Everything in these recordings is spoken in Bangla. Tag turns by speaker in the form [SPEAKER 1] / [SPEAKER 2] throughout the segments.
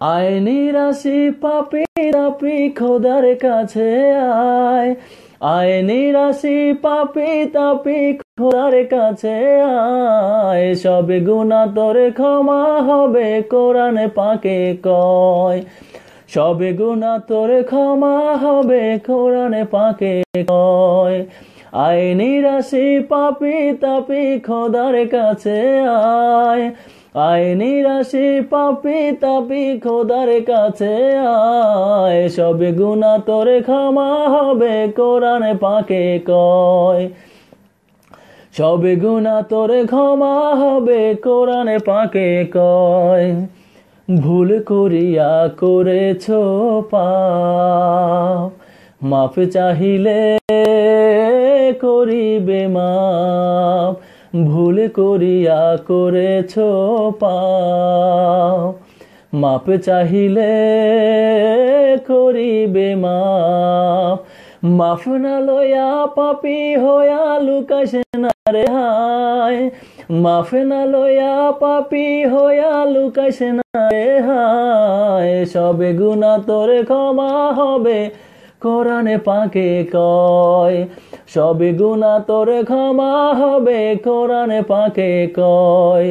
[SPEAKER 1] আইনি রাশি পাপি তাপি খোদার কাছে আয়। আইনি রাশি পাপি তাপি খোদার কাছে আয়। সবে গুণা তোরে ক্ষমা হবে, কোরআনে পাকে কয়। সবে গুণা তোরে ক্ষমা হবে, কোরআনে পাকে কয়। আইনি রাশি পাপি তাপি খোদার কাছে আয়। আইনি রাশি পাপি তাপি খোদার কাছে আয়। সবে গুণা তোরে ক্ষমা হবে, কোরআনে পাকে কয়। সবে গুণা তোরে ক্ষমা হবে, কোরআনে পাকে কয়। ভুল করিয়া করেছ পাপ, মাফ চাহিলে করিবে মাপ। ভুল করিয়া করেছ মাপ চাহিলে করিবে মাপ। মাফ না লয়া পাপি হয়া লুকাস না রে হায়। মাফ না লয়া পাপি হয়া লুকাস না রে হায়। সবে গুণা তোরে ক্ষমা হবে কোরআনে পাকে কয়, সবে গুণা তোরে ক্ষমা হবে, কোরআনে পাকে কয়।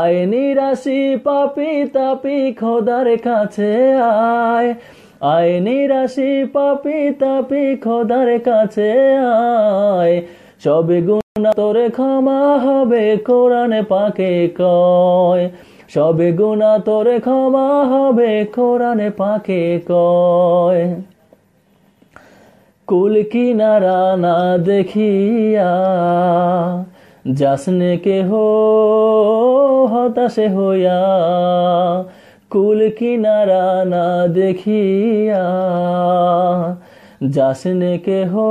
[SPEAKER 1] আইনি রাশি পাপি তাপি খোদার কাছে আয়। আইনি রাশি পাপি তাপি খোদার কাছে আয়। সবে গুণা তোরে ক্ষমা হবে, কোরআনে পাকে কয়। সবে গুণা তোরে ক্ষমা হবে, কোরআনে পাকে কয়। কুল কিনারা না দেখিয়া যাসনে কে হো হতাশে হইয়া কুল কিনারা না দেখিয়া যাসনে কে হো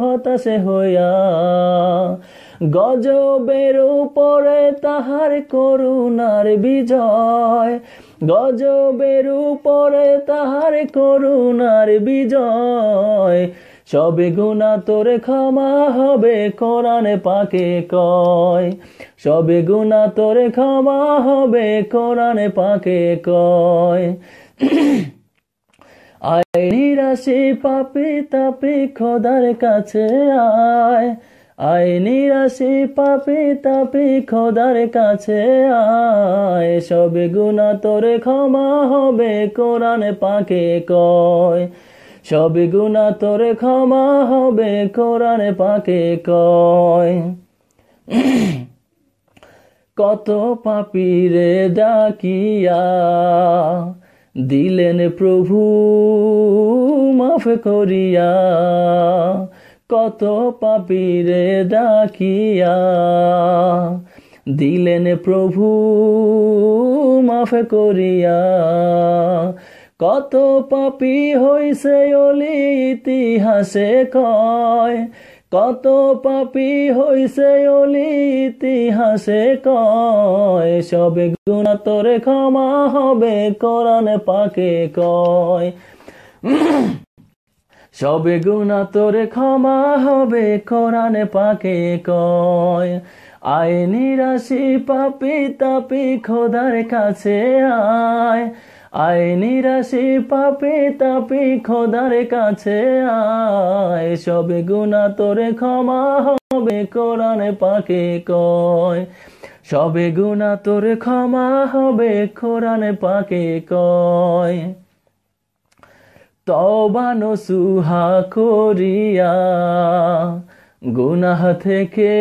[SPEAKER 1] হতাশে হইয়া গজবের উপরে তাহার করুণার বিজয়। গজবের উপরে তাহার করুণার বিজয়। সবে গুণা তোরে ক্ষমা হবে, কোরআনে পাকে কয়। সবে গুণা তোরে ক্ষমা হবে, কোরআনে পাকে কয়। আইনি রাশি পাপি তাপি খোদার কাছে আয়। আইনি রাশি পাপি তাপি খোদার কাছে আয়। সবে গুণা তোরে ক্ষমা হবে, কোরআনে পাকে কয়। সবে গুণা তোরে ক্ষমা হবে, কোরআনে পাকে কয়। কত পাপিরে ডাকিয়া দিলেন প্রভু, মাফ করিয়া। কত পাপিরে ডাকিয়া। দিলেন প্রভু, মাফ করিয়া। কত পাপি হইছে অলি ইতিহাসে কয়। কত পাপি হইছে অলি ইতিহাসে কয়। সবে গুণা তোরে ক্ষমা হবে, কোরআন পাকে কয়। সবে গুণা তোরে ক্ষমা হবে, কোরআনে পাকে কয়। আইনি রাশি পাপি তাপি খোদার কাছে আয়। আইনি রাশি পাপি তাপি খোদার কাছে আয়। সবে গুণা তোরে ক্ষমা হবে, কোরআনে পাকে কয়। সবে গুণা তোরে ক্ষমা হবে, কোরআনে পাকে কয়। তবানো সুহা করিয়া গুনাহ থেকে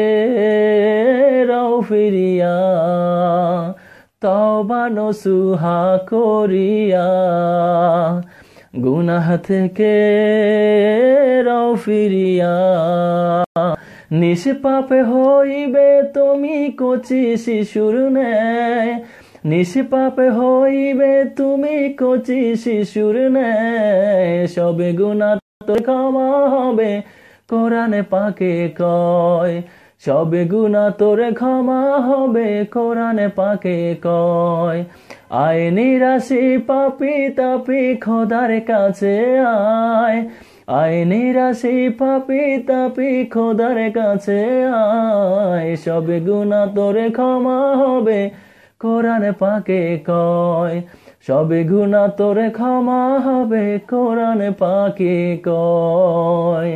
[SPEAKER 1] রও ফিরিয়া তবানো সুহা করিয়া গুনাহ থেকে রও ফিরিয়া নিষ্পাপে হইবে তুমি কচি শিশুর ন্যায় নিষ্পাপে হইবে তুমি কচি শিশুর ন্যায়। সবে গুণা তোর ক্ষমা হবে, কোরআনে পাকে কয়। সবে গুণা তোর ক্ষমা হবে, কোরআনে পাকে কয়। আইনি রাশি পাপি তাপি খোদার কাছে আয়। আইনি রাশি পাপি তাপি খোদার কাছে আয়। সবে গুণা তোরে ক্ষমা হবে কোরআন পাকে কয় সবে গুণা তোরে ক্ষমা হবে কোরআন পাকে কয়।